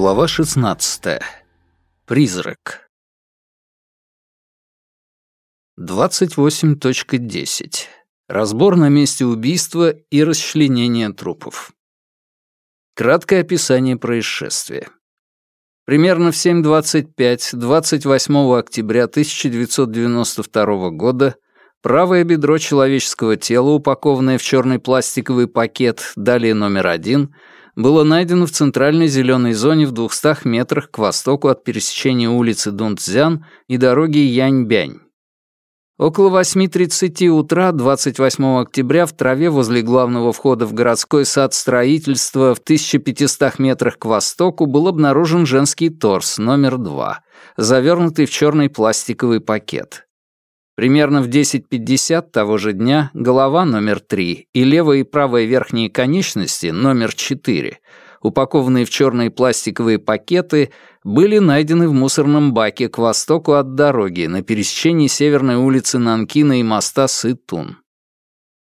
Глава 16. Призрак. 28.10. Разбор на месте убийства и расчленение трупов. Краткое описание происшествия. Примерно в 7.25 28 октября 1992 года правое бедро человеческого тела, упакованное в черный пластиковый пакет, далее номер один — было найдено в центральной зеленой зоне в 200 метрах к востоку от пересечения улицы Дунцзян и дороги Яньбянь. Около 8.30 утра 28 октября в траве возле главного входа в городской сад строительства в 1500 метрах к востоку был обнаружен женский торс номер 2, завернутый в черный пластиковый пакет. Примерно в 10.50 того же дня голова номер 3 и левая и правая верхние конечности номер 4, упакованные в черные пластиковые пакеты, были найдены в мусорном баке к востоку от дороги на пересечении северной улицы Нанкина и моста Сытун.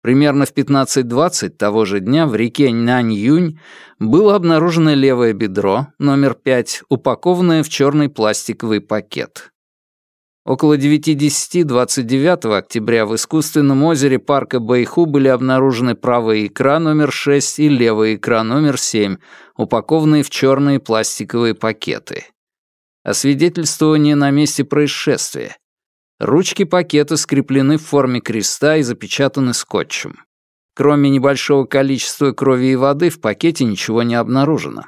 Примерно в 15.20 того же дня в реке Наньюнь было обнаружено левое бедро, номер 5, упакованное в черный пластиковый пакет. Около 9.10 29 октября в искусственном озере парка Байху были обнаружены правая икра номер 6 и левая икра номер 7, упакованные в черные пластиковые пакеты. Освидетельствование на месте происшествия. Ручки пакета скреплены в форме креста и запечатаны скотчем. Кроме небольшого количества крови и воды в пакете ничего не обнаружено.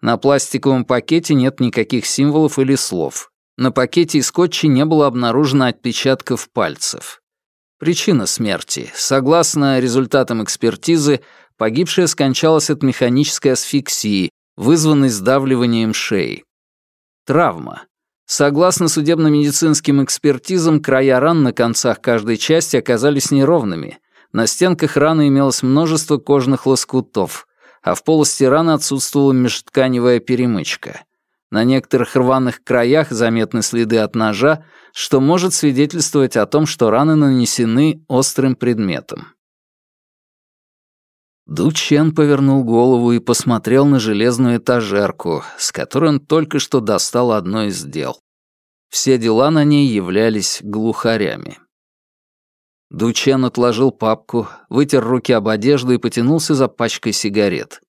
На пластиковом пакете нет никаких символов или слов. На пакете и скотче не было обнаружено отпечатков пальцев. Причина смерти. Согласно результатам экспертизы, погибшая скончалась от механической асфиксии, вызванной сдавливанием шеи. Травма. Согласно судебно-медицинским экспертизам, края ран на концах каждой части оказались неровными. На стенках раны имелось множество кожных лоскутов, а в полости раны отсутствовала межтканевая перемычка. На некоторых рваных краях заметны следы от ножа, что может свидетельствовать о том, что раны нанесены острым предметом. Ду Чен повернул голову и посмотрел на железную этажерку, с которой он только что достал одно из дел. Все дела на ней являлись глухарями. Ду Чен отложил папку, вытер руки об одежду и потянулся за пачкой сигарет.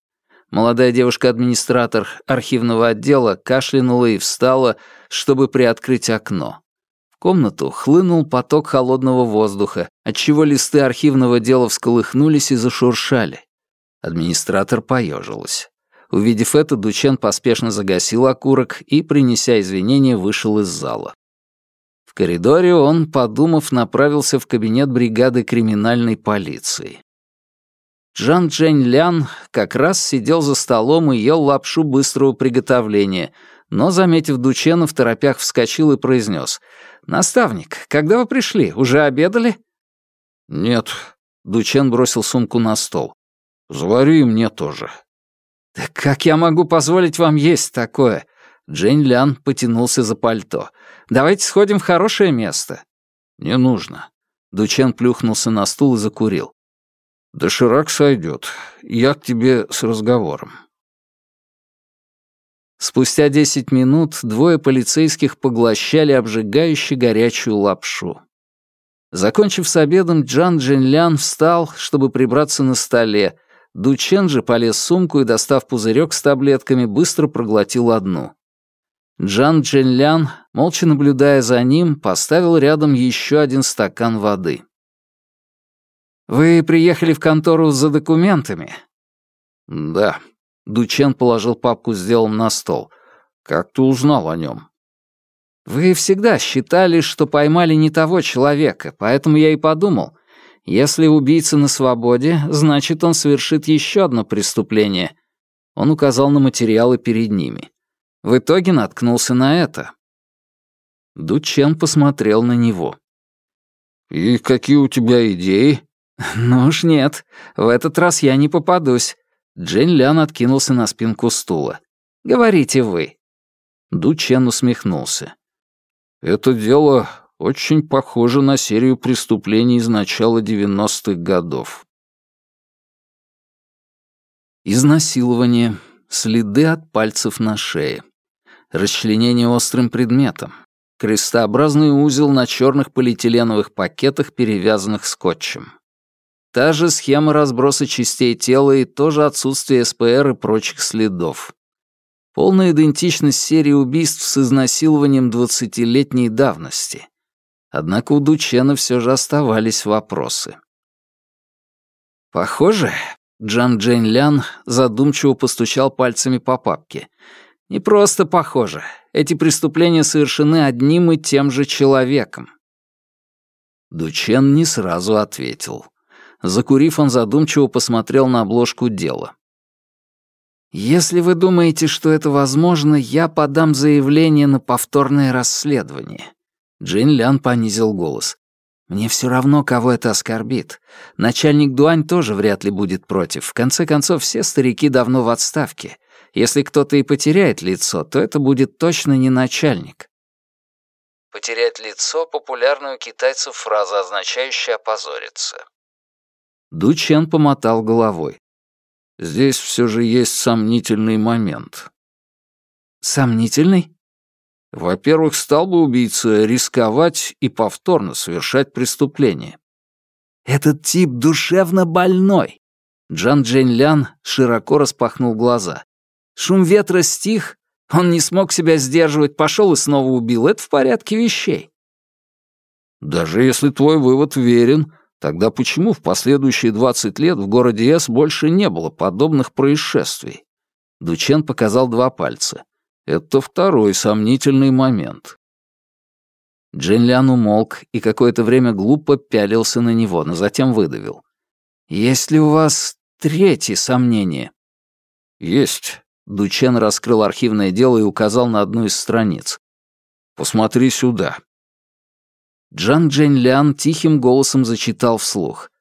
Молодая девушка-администратор архивного отдела кашлянула и встала, чтобы приоткрыть окно. В комнату хлынул поток холодного воздуха, отчего листы архивного дела всколыхнулись и зашуршали. Администратор поежилась. Увидев это, Дучен поспешно загасил окурок и, принеся извинения, вышел из зала. В коридоре он, подумав, направился в кабинет бригады криминальной полиции. Джан Джень Лян как раз сидел за столом и ел лапшу быстрого приготовления, но, заметив Дучена, в торопях вскочил и произнес. «Наставник, когда вы пришли, уже обедали?» «Нет», — Дучен бросил сумку на стол. «Завари мне тоже». «Да как я могу позволить вам есть такое?» Джень Лян потянулся за пальто. «Давайте сходим в хорошее место». «Не нужно». Дучен плюхнулся на стул и закурил. «Доширак сойдет. Я к тебе с разговором». Спустя десять минут двое полицейских поглощали обжигающую горячую лапшу. Закончив с обедом, Джан Джинлян встал, чтобы прибраться на столе. Дучен же полез в сумку и, достав пузырек с таблетками, быстро проглотил одну. Джан Джинлян, молча наблюдая за ним, поставил рядом еще один стакан воды. «Вы приехали в контору за документами?» «Да». Дучен положил папку с делом на стол. «Как ты узнал о нем?» «Вы всегда считали, что поймали не того человека, поэтому я и подумал, если убийца на свободе, значит, он совершит еще одно преступление». Он указал на материалы перед ними. В итоге наткнулся на это. Дучен посмотрел на него. «И какие у тебя идеи?» «Ну уж нет, в этот раз я не попадусь». Джейн Лян откинулся на спинку стула. «Говорите вы». Ду Чен усмехнулся. «Это дело очень похоже на серию преступлений из начала 90-х годов». Изнасилование, следы от пальцев на шее. Расчленение острым предметом. Крестообразный узел на черных полиэтиленовых пакетах, перевязанных скотчем. Та же схема разброса частей тела и тоже отсутствие СПР и прочих следов. Полная идентичность серии убийств с изнасилованием двадцатилетней давности. Однако у Дучена все же оставались вопросы. «Похоже», — Джан Джейн Лян задумчиво постучал пальцами по папке. «Не просто похоже. Эти преступления совершены одним и тем же человеком». Дучен не сразу ответил. Закурив, он задумчиво посмотрел на обложку дела. «Если вы думаете, что это возможно, я подам заявление на повторное расследование». Джин Лян понизил голос. «Мне все равно, кого это оскорбит. Начальник Дуань тоже вряд ли будет против. В конце концов, все старики давно в отставке. Если кто-то и потеряет лицо, то это будет точно не начальник». «Потерять лицо» — популярная у китайцев фраза, означающая «опозориться». Ду Чен помотал головой. Здесь все же есть сомнительный момент. Сомнительный? Во-первых, стал бы убийца рисковать и повторно совершать преступление. Этот тип душевно больной. Джан Джень Лян широко распахнул глаза. Шум ветра стих, он не смог себя сдерживать, пошел и снова убил. Это в порядке вещей. Даже если твой вывод верен, Тогда почему в последующие 20 лет в городе С больше не было подобных происшествий? Дучен показал два пальца. Это второй сомнительный момент. Джинлян умолк и какое-то время глупо пялился на него, но затем выдавил. «Есть ли у вас третье сомнение?» «Есть». Дучен раскрыл архивное дело и указал на одну из страниц. «Посмотри сюда. Джан Джень Лян тихим голосом зачитал вслух.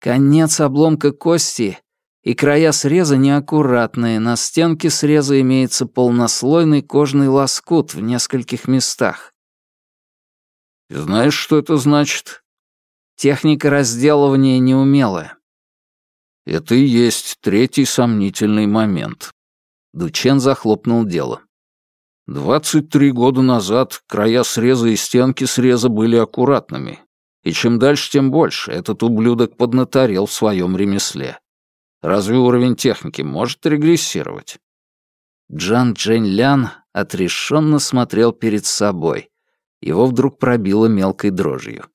«Конец обломка кости и края среза неаккуратные. На стенке среза имеется полнослойный кожный лоскут в нескольких местах». «Знаешь, что это значит?» «Техника разделывания неумелая». «Это и есть третий сомнительный момент». Дучен захлопнул дело. Двадцать три года назад края среза и стенки среза были аккуратными. И чем дальше, тем больше этот ублюдок поднаторел в своем ремесле. Разве уровень техники может регрессировать? Джан Джень Лян отрешенно смотрел перед собой. Его вдруг пробило мелкой дрожью.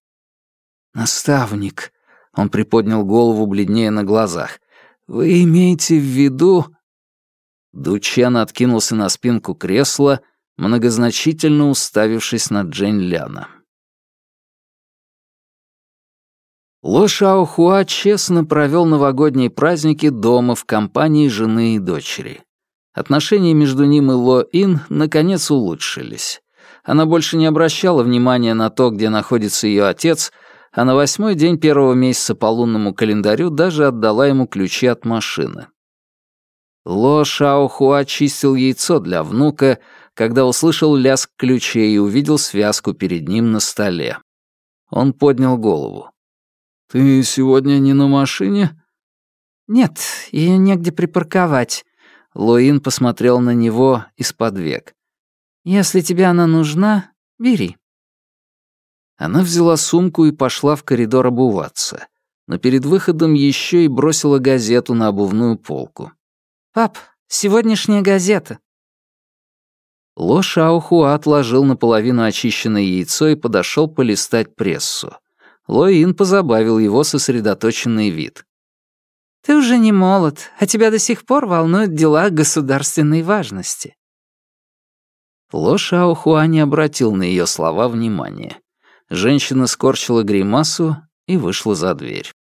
«Наставник», — он приподнял голову бледнее на глазах, — «вы имеете в виду...» Дучен откинулся на спинку кресла, многозначительно уставившись на Джейн Ляна. Ло Шаохуа честно провел новогодние праздники дома в компании жены и дочери. Отношения между ним и Ло Ин наконец улучшились. Она больше не обращала внимания на то, где находится ее отец, а на восьмой день первого месяца по лунному календарю даже отдала ему ключи от машины. Ло Шаохуа чистил яйцо для внука, когда услышал лязг ключей и увидел связку перед ним на столе. Он поднял голову. «Ты сегодня не на машине?» «Нет, ее негде припарковать». Лоин посмотрел на него из-под век. «Если тебе она нужна, бери». Она взяла сумку и пошла в коридор обуваться, но перед выходом еще и бросила газету на обувную полку. «Пап, сегодняшняя газета». Ло Шаохуа отложил наполовину очищенное яйцо и подошел полистать прессу. Ло Ин позабавил его сосредоточенный вид. «Ты уже не молод, а тебя до сих пор волнуют дела государственной важности». Ло Шаохуа не обратил на ее слова внимания. Женщина скорчила гримасу и вышла за дверь.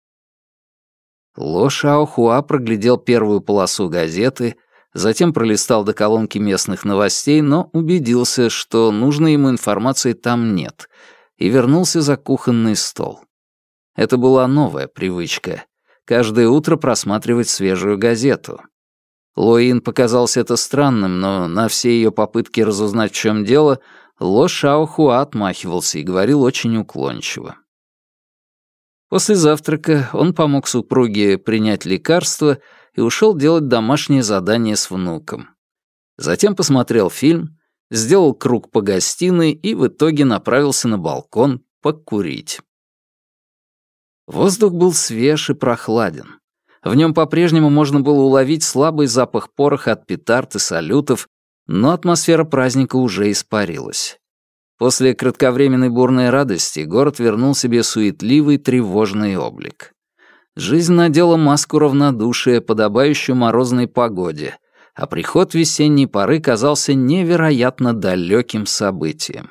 Ло Шаохуа проглядел первую полосу газеты, затем пролистал до колонки местных новостей, но убедился, что нужной ему информации там нет, и вернулся за кухонный стол. Это была новая привычка — каждое утро просматривать свежую газету. Лоин показался это странным, но на все ее попытки разузнать, в чем дело, Ло Шаохуа отмахивался и говорил очень уклончиво. После завтрака он помог супруге принять лекарство и ушел делать домашнее задание с внуком. Затем посмотрел фильм, сделал круг по гостиной и в итоге направился на балкон покурить. Воздух был свеж и прохладен. В нем по-прежнему можно было уловить слабый запах пороха от петард и салютов, но атмосфера праздника уже испарилась. После кратковременной бурной радости город вернул себе суетливый, тревожный облик. Жизнь надела маску равнодушия, подобающую морозной погоде, а приход весенней поры казался невероятно далеким событием.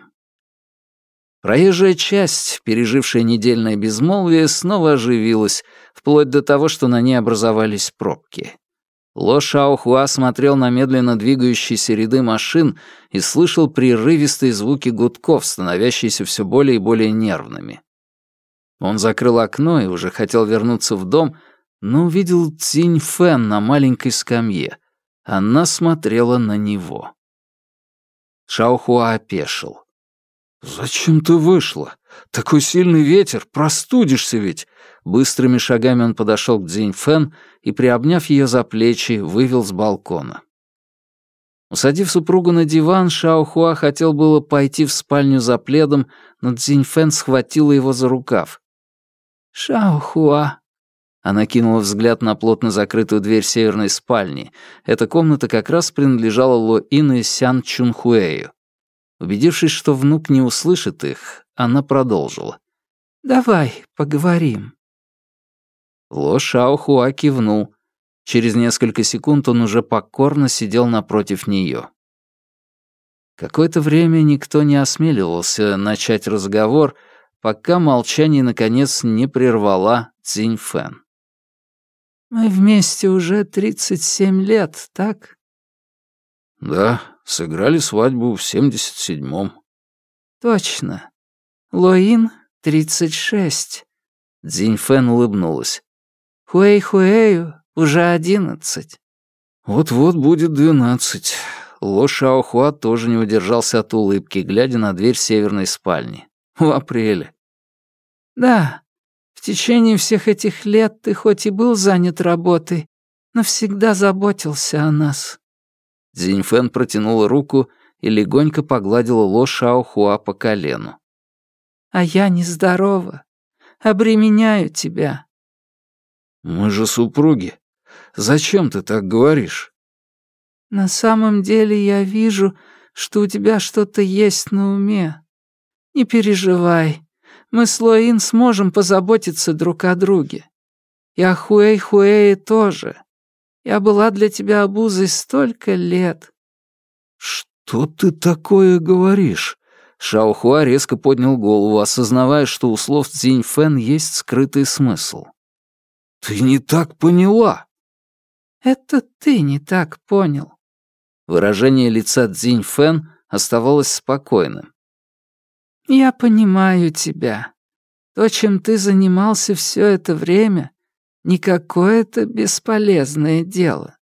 Проезжая часть, пережившая недельное безмолвие, снова оживилась, вплоть до того, что на ней образовались пробки. Ло Шаохуа смотрел на медленно двигающиеся ряды машин и слышал прерывистые звуки гудков, становящиеся все более и более нервными. Он закрыл окно и уже хотел вернуться в дом, но увидел Цинь Фэн на маленькой скамье. Она смотрела на него. Шаохуа опешил. «Зачем ты вышла? Такой сильный ветер, простудишься ведь!» Быстрыми шагами он подошел к Цзинь Фэн и, приобняв ее за плечи, вывел с балкона. Усадив супругу на диван, Шао Хуа хотел было пойти в спальню за пледом, но Цзинь Фэн схватила его за рукав. «Шао Хуа». Она кинула взгляд на плотно закрытую дверь северной спальни. Эта комната как раз принадлежала Ло Ин и Сян Чунхуэю. Убедившись, что внук не услышит их, она продолжила. «Давай поговорим». Ло Шао Хуа кивнул. Через несколько секунд он уже покорно сидел напротив нее. Какое-то время никто не осмеливался начать разговор, пока молчание, наконец, не прервала Цинь Фэн. «Мы вместе уже тридцать семь лет, так?» «Да, Сыграли свадьбу в 77-м. Точно. Лоин — 36. Цзиньфэн улыбнулась. Хуэй-хуэю уже одиннадцать. Вот-вот будет двенадцать. Ло Шаохуа тоже не удержался от улыбки, глядя на дверь северной спальни. В апреле. Да, в течение всех этих лет ты хоть и был занят работой, но всегда заботился о нас. Зиньфэн протянула руку и легонько погладила Ло Шаохуа по колену. «А я нездорова. Обременяю тебя». «Мы же супруги. Зачем ты так говоришь?» «На самом деле я вижу, что у тебя что-то есть на уме. Не переживай. Мы с Лоин сможем позаботиться друг о друге. И о Хуэй-Хуэе тоже. Я была для тебя обузой столько лет». «Что ты такое говоришь?» Шаохуа резко поднял голову, осознавая, что у слов Цзинь Фэн есть скрытый смысл. «Ты не так поняла!» «Это ты не так понял». Выражение лица Цзинь Фэн оставалось спокойным. «Я понимаю тебя. То, чем ты занимался все это время, не какое-то бесполезное дело.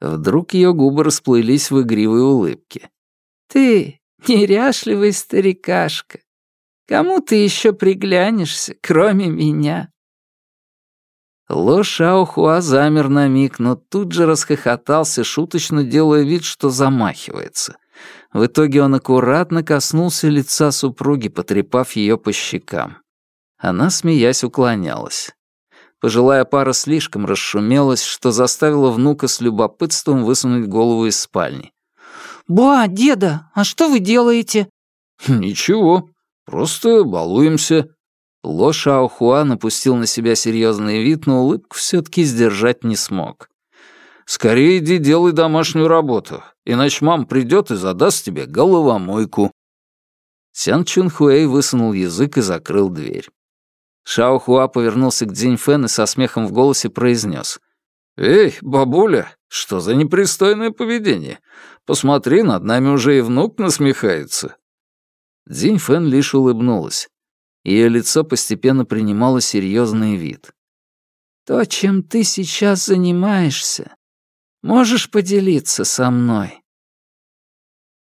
Вдруг ее губы расплылись в игривой улыбке. «Ты, неряшливый старикашка, кому ты еще приглянешься, кроме меня?» Ло Шаохуа замер на миг, но тут же расхохотался, шуточно делая вид, что замахивается. В итоге он аккуратно коснулся лица супруги, потрепав ее по щекам. Она, смеясь, уклонялась. Пожилая пара слишком расшумелась, что заставило внука с любопытством высунуть голову из спальни. «Ба, деда, а что вы делаете?» «Ничего, просто балуемся». Ло Шаохуа напустил на себя серьезный вид, но улыбку все-таки сдержать не смог. «Скорее иди делай домашнюю работу, иначе мам придет и задаст тебе головомойку». Сян Чунхуэй высунул язык и закрыл дверь. Шао Хуа повернулся к Цзинь Фэн и со смехом в голосе произнес. «Эй, бабуля, что за непристойное поведение? Посмотри, над нами уже и внук насмехается». Цзинь Фэн лишь улыбнулась. Ее лицо постепенно принимало серьезный вид. «То, чем ты сейчас занимаешься, можешь поделиться со мной?»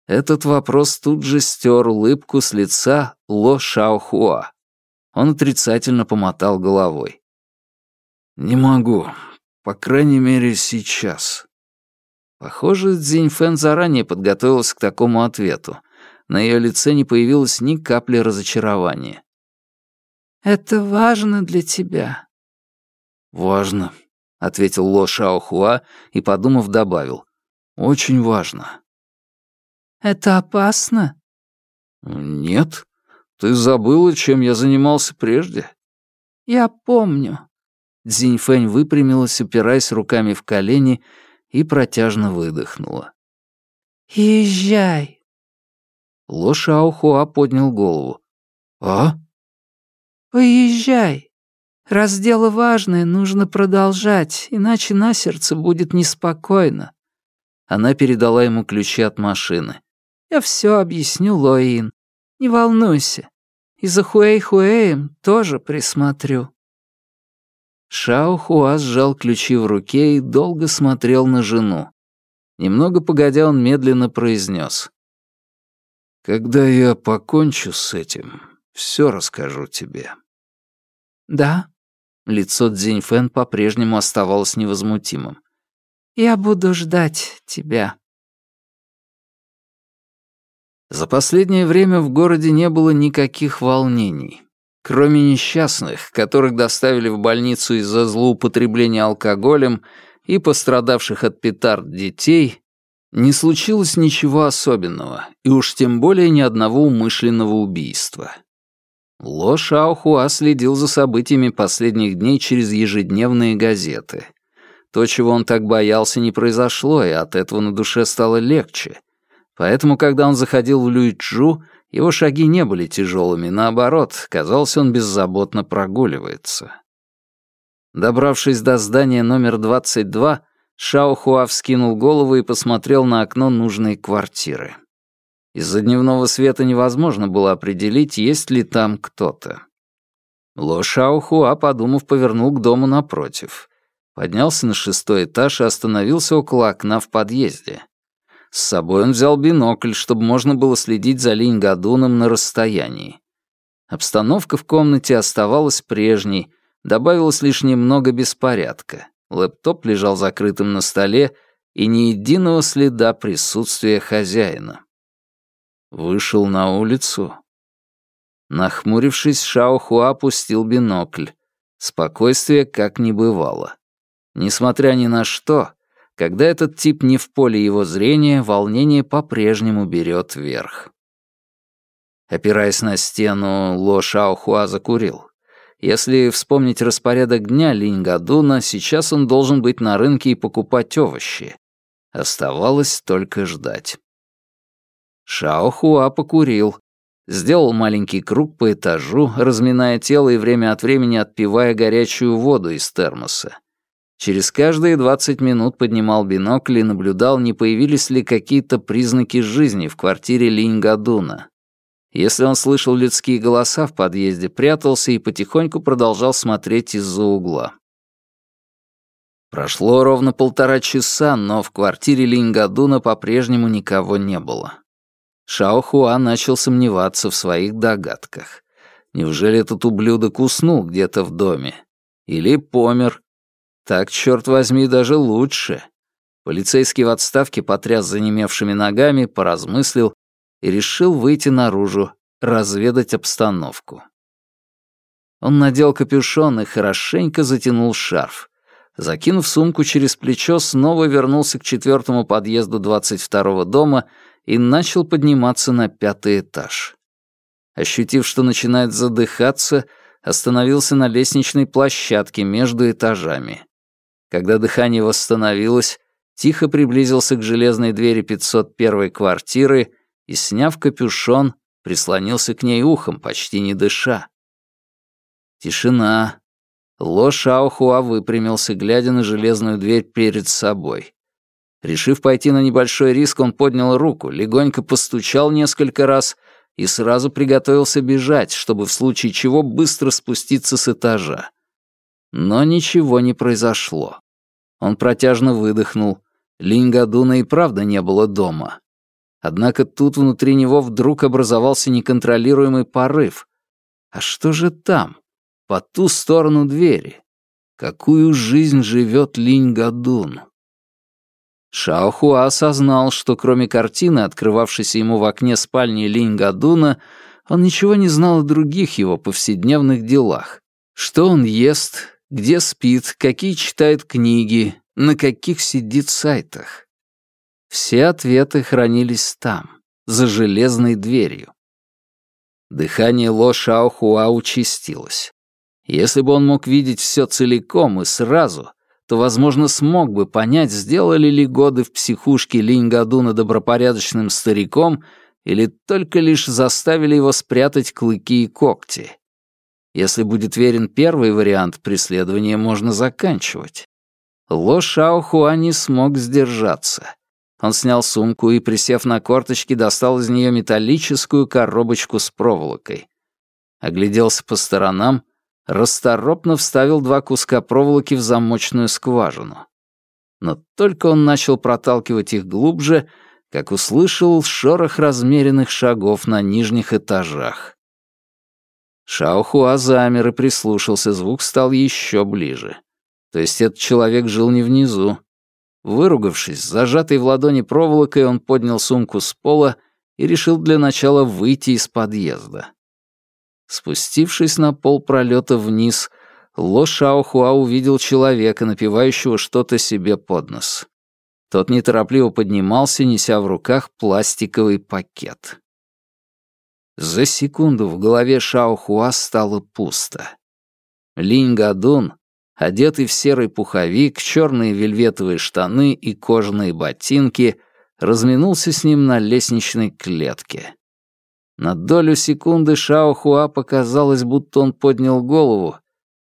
Этот вопрос тут же стер улыбку с лица Ло Шаохуа. Он отрицательно помотал головой. «Не могу. По крайней мере, сейчас. Похоже, Цзиньфэн заранее подготовилась к такому ответу. На ее лице не появилось ни капли разочарования. «Это важно для тебя?» «Важно», — ответил Ло Шаохуа и, подумав, добавил. «Очень важно». «Это опасно?» «Нет. Ты забыла, чем я занимался прежде?» «Я помню». Цзиньфэнь выпрямилась, упираясь руками в колени, и протяжно выдохнула. «Езжай!» Ло Шаохуа поднял голову. «А?» «Поезжай. Раз дело важное, нужно продолжать, иначе на сердце будет неспокойно». Она передала ему ключи от машины. «Я все объясню, Лоин. Не волнуйся. И за Хуэй-Хуэем тоже присмотрю». Шао Хуа сжал ключи в руке и долго смотрел на жену. Немного погодя, он медленно произнес. «Когда я покончу с этим, все расскажу тебе». «Да?» Лицо Цзиньфэн по-прежнему оставалось невозмутимым. «Я буду ждать тебя». За последнее время в городе не было никаких волнений. Кроме несчастных, которых доставили в больницу из-за злоупотребления алкоголем и пострадавших от петард детей, не случилось ничего особенного, и уж тем более ни одного умышленного убийства. Ло Шаохуа следил за событиями последних дней через ежедневные газеты. То, чего он так боялся, не произошло, и от этого на душе стало легче. Поэтому, когда он заходил в Люйчжу, его шаги не были тяжелыми, наоборот, казалось, он беззаботно прогуливается. Добравшись до здания номер 22, Шао Хуа вскинул голову и посмотрел на окно нужной квартиры. Из-за дневного света невозможно было определить, есть ли там кто-то. Ло Шао Хуа, подумав, повернул к дому напротив. Поднялся на шестой этаж и остановился около окна в подъезде. С собой он взял бинокль, чтобы можно было следить за Линь-Гадуном на расстоянии. Обстановка в комнате оставалась прежней, добавилось лишь немного беспорядка. Лэптоп лежал закрытым на столе, и ни единого следа присутствия хозяина. Вышел на улицу. Нахмурившись, Шао Хуа опустил бинокль. Спокойствие как не бывало. Несмотря ни на что, когда этот тип не в поле его зрения, волнение по-прежнему берет верх. Опираясь на стену, Ло Шаохуа закурил. Если вспомнить распорядок дня Линь-Гадуна, сейчас он должен быть на рынке и покупать овощи. Оставалось только ждать. Шаохуа покурил, сделал маленький круг по этажу, разминая тело и время от времени отпивая горячую воду из термоса. Через каждые 20 минут поднимал бинокль и наблюдал, не появились ли какие-то признаки жизни в квартире Линьгадуна. Если он слышал людские голоса в подъезде, прятался и потихоньку продолжал смотреть из-за угла. Прошло ровно полтора часа, но в квартире Линьгадуна по-прежнему никого не было. Шао Хуа начал сомневаться в своих догадках. Неужели этот ублюдок уснул где-то в доме? Или помер, так, черт возьми, даже лучше. Полицейский в отставке потряс занемевшими ногами, поразмыслил и решил выйти наружу, разведать обстановку. Он надел капюшон и хорошенько затянул шарф. Закинув сумку через плечо, снова вернулся к четвертому подъезду 22-го дома и начал подниматься на пятый этаж. Ощутив, что начинает задыхаться, остановился на лестничной площадке между этажами. Когда дыхание восстановилось, тихо приблизился к железной двери 501 квартиры и, сняв капюшон, прислонился к ней ухом, почти не дыша. Тишина. Ло Шаохуа выпрямился, глядя на железную дверь перед собой. Решив пойти на небольшой риск, он поднял руку, легонько постучал несколько раз и сразу приготовился бежать, чтобы в случае чего быстро спуститься с этажа. Но ничего не произошло. Он протяжно выдохнул. Лингадуна и правда не было дома. Однако тут внутри него вдруг образовался неконтролируемый порыв. А что же там, по ту сторону двери? какую жизнь живет Линь Гадун. Шаохуа осознал, что кроме картины, открывавшейся ему в окне спальни Линь Гадуна, он ничего не знал о других его повседневных делах. Что он ест, где спит, какие читает книги, на каких сидит сайтах. Все ответы хранились там, за железной дверью. Дыхание Ло Шаохуа участилось. Если бы он мог видеть все целиком и сразу, то, возможно, смог бы понять, сделали ли годы в психушке Линь Гадуна добропорядочным стариком или только лишь заставили его спрятать клыки и когти. Если будет верен первый вариант, преследование можно заканчивать. Ло Шао Хуа не смог сдержаться. Он снял сумку и, присев на корточки, достал из нее металлическую коробочку с проволокой. Огляделся по сторонам расторопно вставил два куска проволоки в замочную скважину. Но только он начал проталкивать их глубже, как услышал шорох размеренных шагов на нижних этажах. Шаохуа замер и прислушался, звук стал еще ближе. То есть этот человек жил не внизу. Выругавшись, зажатой в ладони проволокой, он поднял сумку с пола и решил для начала выйти из подъезда. Спустившись на пол пролета вниз, Ло Шаохуа увидел человека, напивающего что-то себе под нос. Тот неторопливо поднимался, неся в руках пластиковый пакет. За секунду в голове Шаохуа стало пусто. Линь Гадун, одетый в серый пуховик, черные вельветовые штаны и кожаные ботинки, разминулся с ним на лестничной клетке. На долю секунды Шао Хуа показалось, будто он поднял голову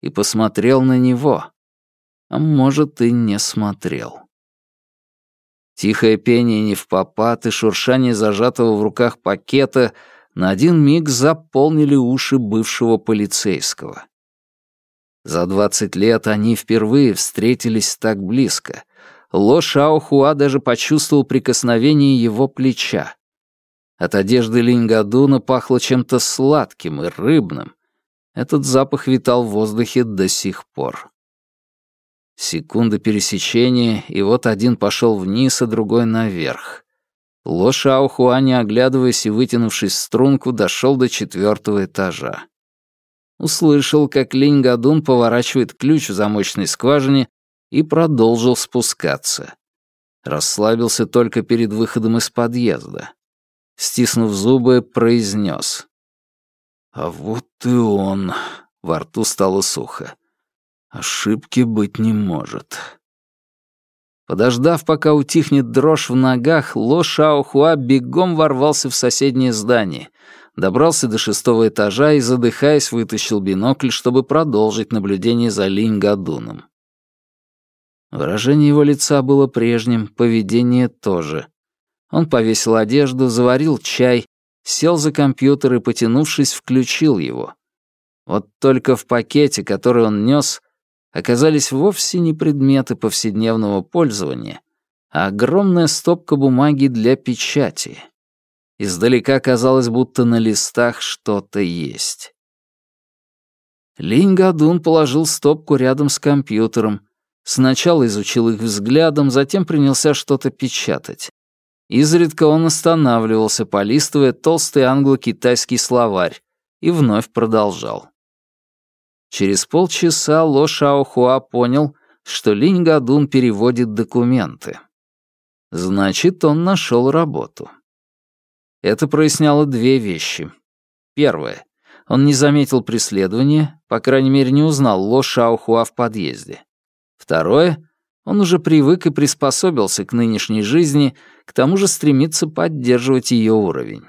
и посмотрел на него. А может, и не смотрел. Тихое пение не в попад и шуршание зажатого в руках пакета на один миг заполнили уши бывшего полицейского. За двадцать лет они впервые встретились так близко. Ло Шао Хуа даже почувствовал прикосновение его плеча. От одежды Лингадуна пахло чем-то сладким и рыбным. Этот запах витал в воздухе до сих пор. Секунда пересечения, и вот один пошел вниз, а другой наверх. Ло Шаохуа, не оглядываясь и вытянувшись в струнку, дошел до четвертого этажа. Услышал, как Линь Гадун поворачивает ключ в замочной скважине и продолжил спускаться. Расслабился только перед выходом из подъезда стиснув зубы, произнес. «А вот и он!» — во рту стало сухо. «Ошибки быть не может». Подождав, пока утихнет дрожь в ногах, Ло Шаохуа бегом ворвался в соседнее здание, добрался до шестого этажа и, задыхаясь, вытащил бинокль, чтобы продолжить наблюдение за Линь Гадуном. Выражение его лица было прежним, поведение тоже. Он повесил одежду, заварил чай, сел за компьютер и, потянувшись, включил его. Вот только в пакете, который он нес, оказались вовсе не предметы повседневного пользования, а огромная стопка бумаги для печати. Издалека казалось, будто на листах что-то есть. Линь Гадун положил стопку рядом с компьютером, сначала изучил их взглядом, затем принялся что-то печатать. Изредка он останавливался, полистывая толстый англо-китайский словарь, и вновь продолжал. Через полчаса Ло Шаохуа понял, что Линь Гадун переводит документы. Значит, он нашел работу. Это проясняло две вещи. Первое. Он не заметил преследования, по крайней мере, не узнал Ло Шаохуа в подъезде. Второе. Он уже привык и приспособился к нынешней жизни, к тому же стремится поддерживать ее уровень.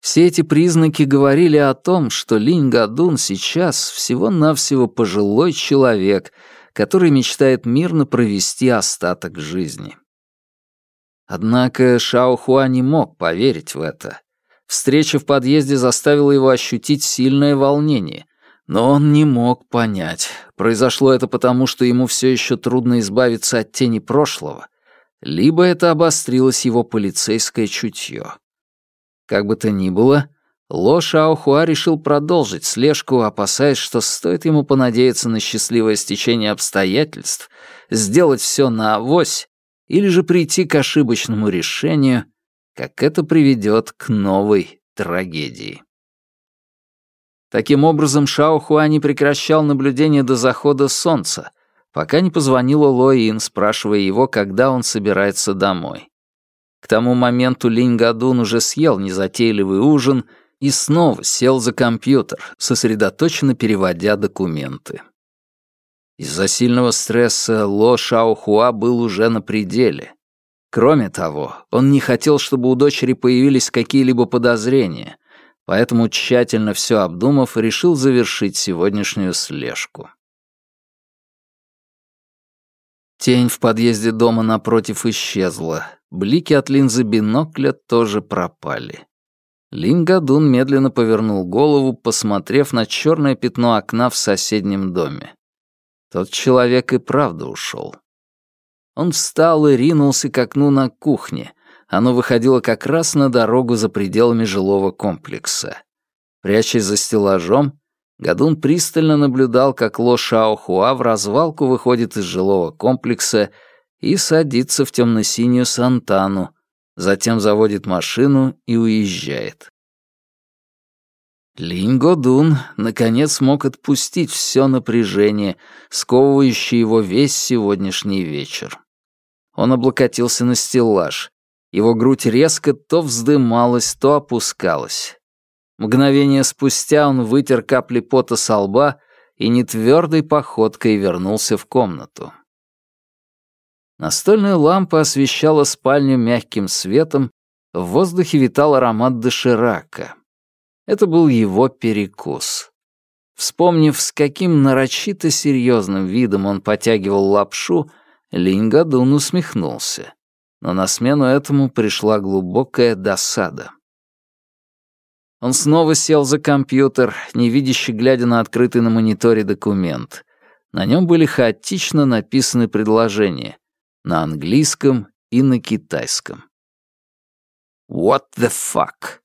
Все эти признаки говорили о том, что Линь Гадун сейчас всего-навсего пожилой человек, который мечтает мирно провести остаток жизни. Однако Шао Хуа не мог поверить в это. Встреча в подъезде заставила его ощутить сильное волнение, но он не мог понять, произошло это потому, что ему все еще трудно избавиться от тени прошлого, либо это обострилось его полицейское чутье. Как бы то ни было, Ло Шаохуа решил продолжить слежку, опасаясь, что стоит ему понадеяться на счастливое стечение обстоятельств, сделать все на авось или же прийти к ошибочному решению, как это приведет к новой трагедии. Таким образом, Шао Хуа не прекращал наблюдение до захода солнца, пока не позвонила Лоин, спрашивая его, когда он собирается домой. К тому моменту Линь Гадун уже съел незатейливый ужин и снова сел за компьютер, сосредоточенно переводя документы. Из-за сильного стресса Ло Шаохуа был уже на пределе. Кроме того, он не хотел, чтобы у дочери появились какие-либо подозрения, поэтому, тщательно все обдумав, решил завершить сегодняшнюю слежку. Тень в подъезде дома напротив исчезла. Блики от линзы бинокля тоже пропали. Лингадун медленно повернул голову, посмотрев на черное пятно окна в соседнем доме. Тот человек и правда ушел. Он встал и ринулся к окну на кухне. Оно выходило как раз на дорогу за пределами жилого комплекса. Прячась за стеллажом, Гадун пристально наблюдал, как Ло Шао Хуа в развалку выходит из жилого комплекса и садится в темно-синюю Сантану, затем заводит машину и уезжает. Линь Годун наконец смог отпустить все напряжение, сковывающее его весь сегодняшний вечер. Он облокотился на стеллаж. Его грудь резко то вздымалась, то опускалась. Мгновение спустя он вытер капли пота со лба и нетвердой походкой вернулся в комнату. Настольная лампа освещала спальню мягким светом, в воздухе витал аромат доширака. Это был его перекус. Вспомнив, с каким нарочито серьезным видом он потягивал лапшу, Линь Гадун усмехнулся. Но на смену этому пришла глубокая досада. Он снова сел за компьютер, невидяще глядя на открытый на мониторе документ. На нем были хаотично написаны предложения на английском и на китайском. «What the fuck?»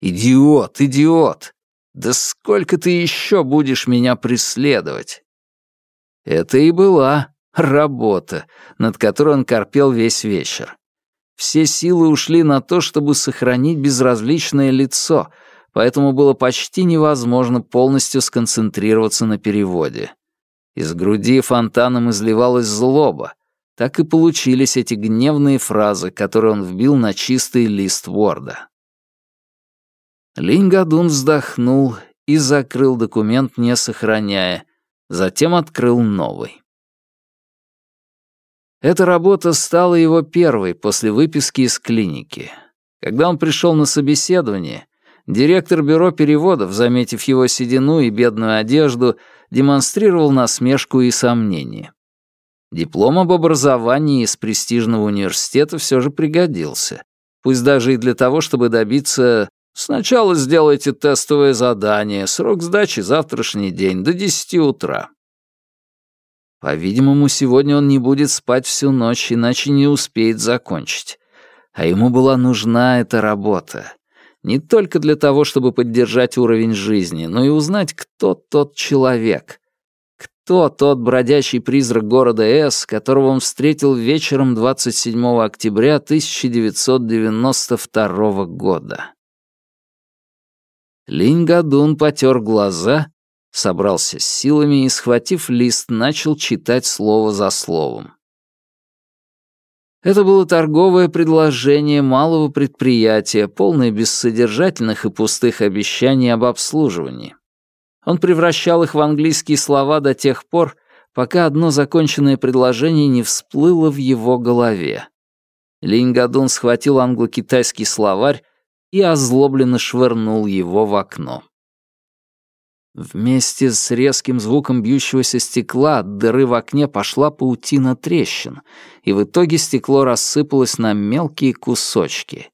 «Идиот, идиот! Да сколько ты еще будешь меня преследовать?» Это и была работа, над которой он корпел весь вечер. Все силы ушли на то, чтобы сохранить безразличное лицо, поэтому было почти невозможно полностью сконцентрироваться на переводе. Из груди фонтаном изливалась злоба. Так и получились эти гневные фразы, которые он вбил на чистый лист Ворда. Линь Гадун вздохнул и закрыл документ, не сохраняя, затем открыл новый. Эта работа стала его первой после выписки из клиники. Когда он пришел на собеседование, директор бюро переводов, заметив его седину и бедную одежду, демонстрировал насмешку и сомнение. Диплом об образовании из престижного университета все же пригодился, пусть даже и для того, чтобы добиться Сначала сделайте тестовое задание, срок сдачи завтрашний день, до десяти утра. По-видимому, сегодня он не будет спать всю ночь, иначе не успеет закончить. А ему была нужна эта работа. Не только для того, чтобы поддержать уровень жизни, но и узнать, кто тот человек. Кто тот бродячий призрак города С, которого он встретил вечером 27 октября 1992 года. Линь Гадун потер глаза, собрался с силами и, схватив лист, начал читать слово за словом. Это было торговое предложение малого предприятия, полное бессодержательных и пустых обещаний об обслуживании. Он превращал их в английские слова до тех пор, пока одно законченное предложение не всплыло в его голове. Линь Гадун схватил англо-китайский словарь и озлобленно швырнул его в окно. Вместе с резким звуком бьющегося стекла дыры в окне пошла паутина трещин, и в итоге стекло рассыпалось на мелкие кусочки.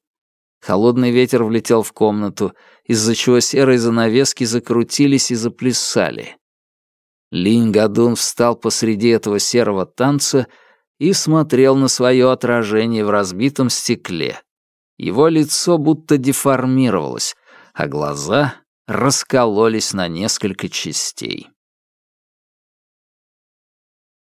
Холодный ветер влетел в комнату, из-за чего серые занавески закрутились и заплясали. Линь Гадун встал посреди этого серого танца и смотрел на свое отражение в разбитом стекле. Его лицо будто деформировалось, а глаза раскололись на несколько частей.